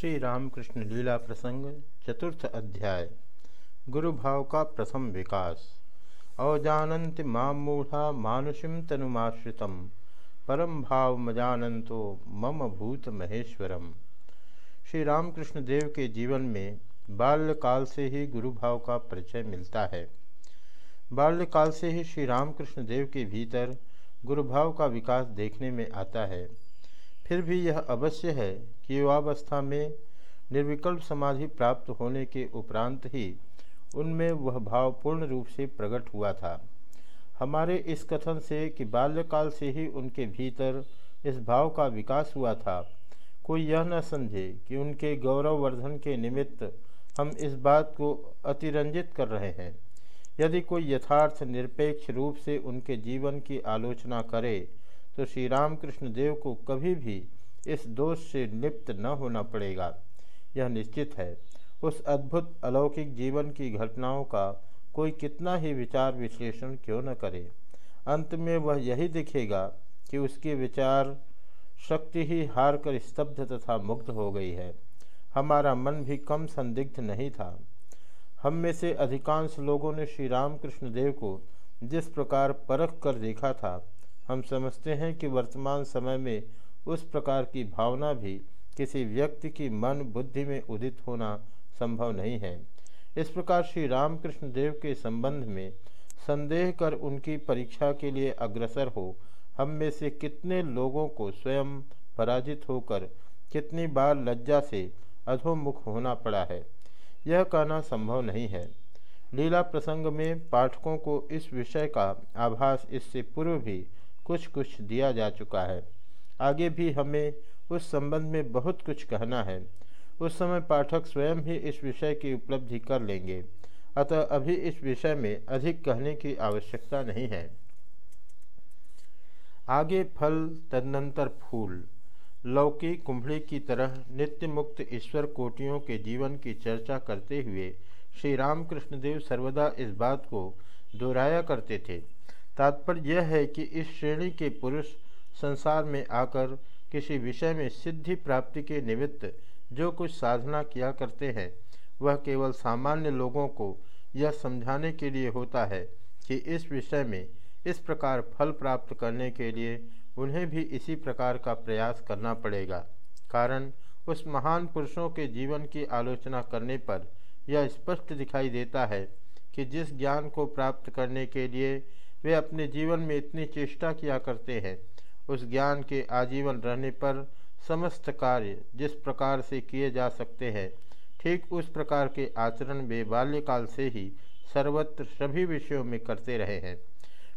श्री रामकृष्ण लीला प्रसंग, चतुर्थ अध्याय गुरु भाव का प्रथम विकास। अवजानन्ति माँ मूढ़ा मानुषिम तनुमाश्रित परम भाव मजानंतो मम भूत महेश्वरम। श्री रामकृष्ण देव के जीवन में बाल्यकाल से ही गुरु भाव का परिचय मिलता है। बाल्यकाल से ही श्री रामकृष्ण देव के भीतर गुरु भाव का विकास देखने में आता है। फिर भी यह अवश्य है कि युवावस्था में निर्विकल्प समाधि प्राप्त होने के उपरांत ही उनमें वह भाव पूर्ण रूप से प्रकट हुआ था। हमारे इस कथन से कि बाल्यकाल से ही उनके भीतर इस भाव का विकास हुआ था, कोई यह न समझे कि उनके गौरववर्धन के निमित्त हम इस बात को अतिरंजित कर रहे हैं। यदि कोई यथार्थ निरपेक्ष रूप से उनके जीवन की आलोचना करे तो श्री रामकृष्ण देव को कभी भी इस दोष से लिप्त न होना पड़ेगा। यह निश्चित है। उस अद्भुत अलौकिक जीवन की घटनाओं का कोई कितना ही विचार विश्लेषण क्यों न करे। अंत में वह यही दिखेगा कि उसकी विचार शक्ति ही हार कर स्तब्ध तथा मुग्ध हो गई है। हमारा मन भी कम संदिग्ध नहीं था। हम में से अधिकांश लोगों ने श्री रामकृष्ण देव को जिस प्रकार परख कर देखा था हम समझते हैं कि वर्तमान समय में उस प्रकार की भावना भी किसी व्यक्ति की मन बुद्धि में उदित होना संभव नहीं है। इस प्रकार श्री रामकृष्ण देव के संबंध में संदेह कर उनकी परीक्षा के लिए अग्रसर हो, हम में से कितने लोगों को स्वयं पराजित होकर कितनी बार लज्जा से अधोमुख होना पड़ा है, यह कहना संभव नहीं है। लीला प्रसंग में पाठकों को इस विषय का आभास इससे पूर्व भी कुछ कुछ दिया जा चुका है। आगे भी हमें उस संबंध में बहुत कुछ कहना है। उस समय पाठक स्वयं ही इस विषय की उपलब्धि कर लेंगे। अतः अभी इस विषय में अधिक कहने की आवश्यकता नहीं है। आगे फल, तदनंतर फूल। लौकी, कुंभड़ी की तरह नित्य मुक्त ईश्वर कोटियों के जीवन की चर्चा करते हुए श्री रामकृष्ण देव सर्वदा इस बात को दोहराया करते थे। तात्पर्य यह है कि इस श्रेणी के पुरुष संसार में आकर किसी विषय में सिद्धि प्राप्ति के निमित्त जो कुछ साधना किया करते हैं, वह केवल सामान्य लोगों को यह समझाने के लिए होता है कि इस विषय में इस प्रकार फल प्राप्त करने के लिए उन्हें भी इसी प्रकार का प्रयास करना पड़ेगा। कारण, उस महान पुरुषों के जीवन की आलोचना करने पर यह स्पष्ट दिखाई देता है कि जिस ज्ञान को प्राप्त करने के लिए वे अपने जीवन में इतनी चेष्टा किया करते हैं। उस ज्ञान के आजीवन रहने पर समस्त कार्य जिस प्रकार से किए जा सकते हैं, ठीक उस प्रकार के आचरण वे बाल्यकाल से ही सर्वत्र सभी विषयों में करते रहे हैं।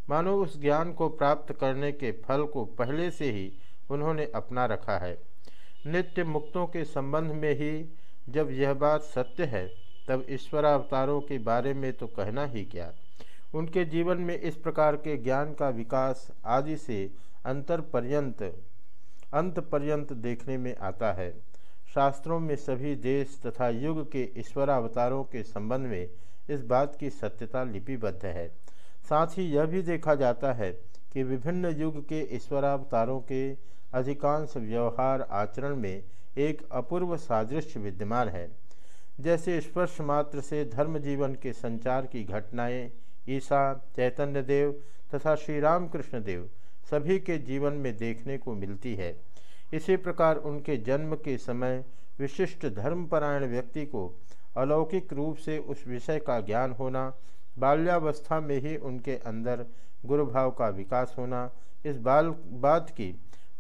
मानो उस ज्ञान को प्राप्त करने के फल को पहले से ही उन्होंने अपना रखा है। नित्य मुक्तों के संबंध में ही जब यह बात सत्य है, तब ईश्वरावतारों के बारे में तो कहना ही क्या। उनके जीवन में इस प्रकार के ज्ञान का विकास आदि से अंतर पर्यंत अंत पर्यंत देखने में आता है। शास्त्रों में सभी देश तथा युग के ईश्वरावतारों के संबंध में इस बात की सत्यता लिपिबद्ध है। साथ ही यह भी देखा जाता है कि विभिन्न युग के ईश्वरावतारों के अधिकांश व्यवहार आचरण में एक अपूर्व सादृश्य विद्यमान है। जैसे स्पर्श मात्र से धर्म जीवन के संचार की घटनाएँ ईसा, चैतन्य देव तथा श्री रामकृष्ण देव सभी के जीवन में देखने को मिलती है। इसी प्रकार उनके जन्म के समय विशिष्ट धर्मपरायण व्यक्ति को अलौकिक रूप से उस विषय का ज्ञान होना, बाल्यावस्था में ही उनके अंदर गुरुभाव का विकास होना, इस बाल, बात की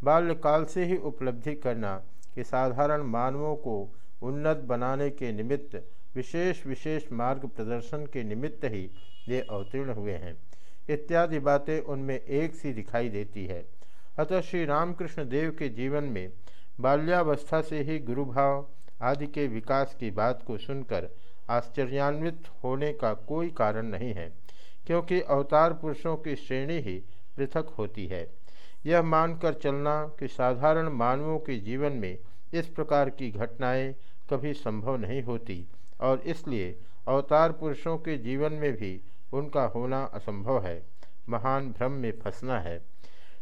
बाल्यकाल से ही उपलब्धि करना, कि साधारण मानवों को उन्नत बनाने के निमित्त विशेष विशेष मार्ग प्रदर्शन के निमित्त ही ये अवतीर्ण हुए हैं। इत्यादि बातें उनमें एक सी दिखाई देती है। अतः श्री रामकृष्ण देव के जीवन में बाल्यावस्था से ही गुरुभाव आदि के विकास की बात को सुनकर आश्चर्यान्वित होने का कोई कारण नहीं है, क्योंकि अवतार पुरुषों की श्रेणी ही पृथक होती है। यह मानकर चलना कि साधारण मानवों के जीवन में इस प्रकार की घटनाएँ कभी संभव नहीं होती। और इसलिए अवतार पुरुषों के जीवन में भी उनका होना असंभव है। महान भ्रम में फंसना है।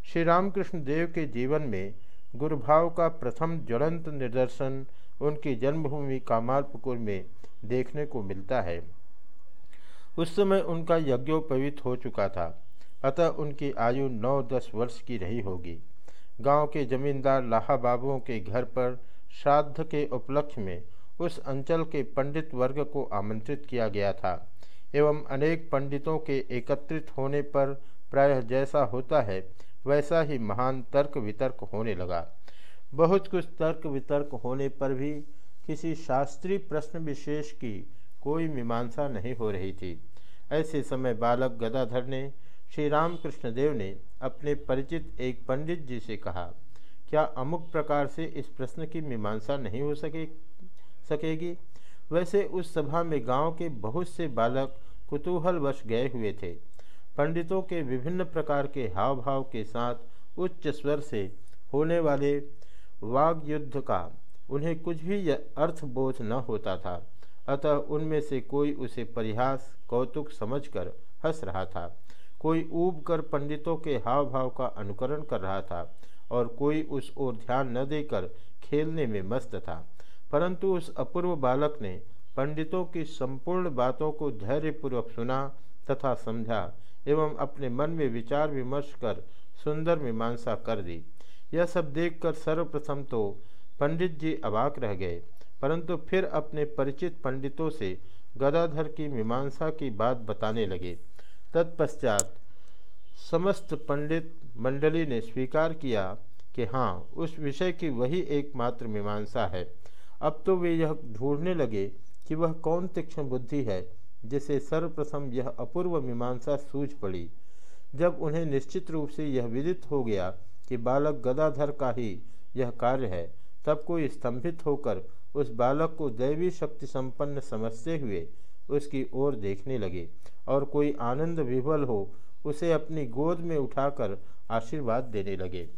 श्री रामकृष्ण देव के जीवन में गुरुभाव का प्रथम ज्वलंत निदर्शन उनकी जन्मभूमि कामालपुकुर में देखने को मिलता है। उस समय उनका यज्ञोपवित हो चुका था। अतः उनकी आयु नौ दस वर्ष की रही होगी। गाँव के जमींदार लाहा बाबुओं के घर पर श्राद्ध के उपलक्ष्य में उस अंचल के पंडित वर्ग को आमंत्रित किया गया था, एवं अनेक पंडितों के एकत्रित होने पर प्रायः जैसा होता है, वैसा ही महान तर्क वितर्क होने लगा। बहुत कुछ तर्क वितर्क होने पर भी किसी शास्त्रीय प्रश्न विशेष की कोई मीमांसा नहीं हो रही थी। ऐसे समय बालक गदाधर ने श्री रामकृष्ण देव ने अपने परिचित एक पंडित जी से कहा, क्या अमुक प्रकार से इस प्रश्न की मीमांसा नहीं हो सके? सकेगी। वैसे उस सभा में गाँव के बहुत से बालक कुतूहलवश गए हुए थे। पंडितों के विभिन्न प्रकार के हाव भाव के साथ उच्च स्वर से होने वाले वाग युद्ध का उन्हें कुछ भी अर्थबोध न होता था। अतः उनमें से कोई उसे परिहास, कौतुक समझकर हंस रहा था। कोई ऊब कर पंडितों के हाव भाव का अनुकरण कर रहा था और कोई उस ओर ध्यान न देकर खेलने में मस्त था। परंतु उस अपूर्व बालक ने पंडितों की संपूर्ण बातों को धैर्यपूर्वक सुना तथा समझा एवं अपने मन में विचार विमर्श कर सुंदर मीमांसा कर दी। यह सब देखकर सर्वप्रथम तो पंडित जी अवाक रह गए, परंतु फिर अपने परिचित पंडितों से गदाधर की मीमांसा की बात बताने लगे। तत्पश्चात समस्त पंडित मंडली ने स्वीकार किया कि हाँ उस विषय की वही एकमात्र मीमांसा है। अब तो वे यह ढूँढने लगे कि वह कौन तीक्ष्ण बुद्धि है, जिसे सर्वप्रथम यह अपूर्व मीमांसा सूझ पड़ी। जब उन्हें निश्चित रूप से यह विदित हो गया कि बालक गदाधर का ही यह कार्य है, तब कोई स्तंभित होकर उस बालक को दैवी शक्ति संपन्न समझते हुए उसकी ओर देखने लगे और कोई आनंद विवल हो, उसे अपनी गोद में उठाकर आशीर्वाद देने लगे।